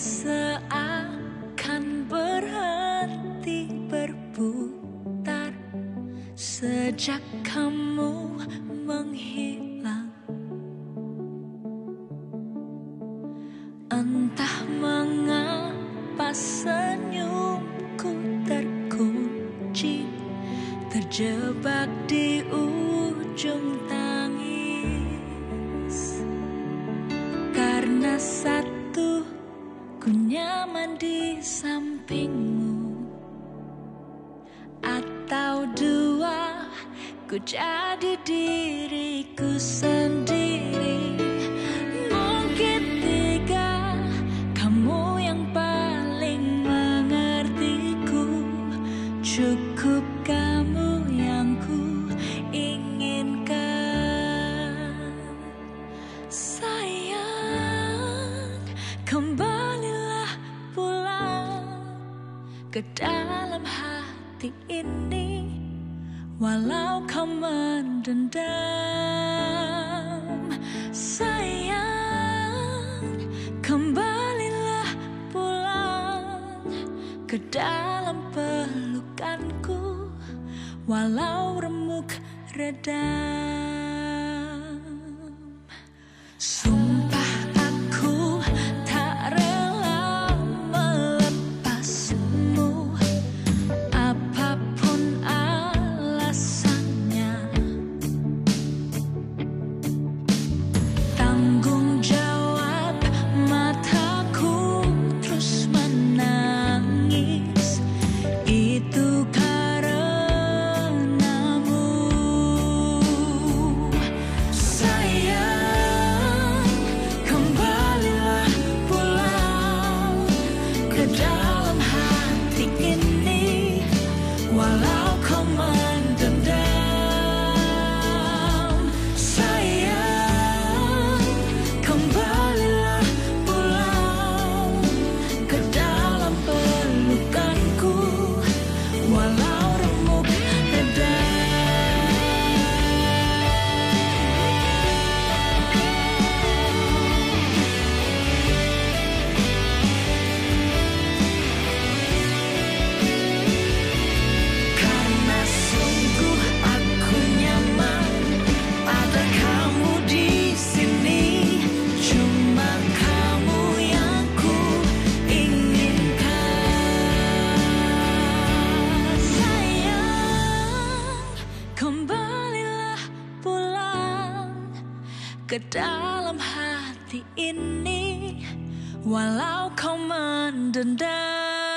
seakan berhenti berputar sejak kamu menghilang. Entah mengapa senyumku terkunci, terjebak di ujung tangis karena nyaman di sampingmu. Atau dua Ku jadi diriku ke dalam hati ini Walau kau mendendam. Sayang Kembalilah pulang Ke dalam pelukanku Walau remuk redam ke dalam hati ini. Walau kau mendendam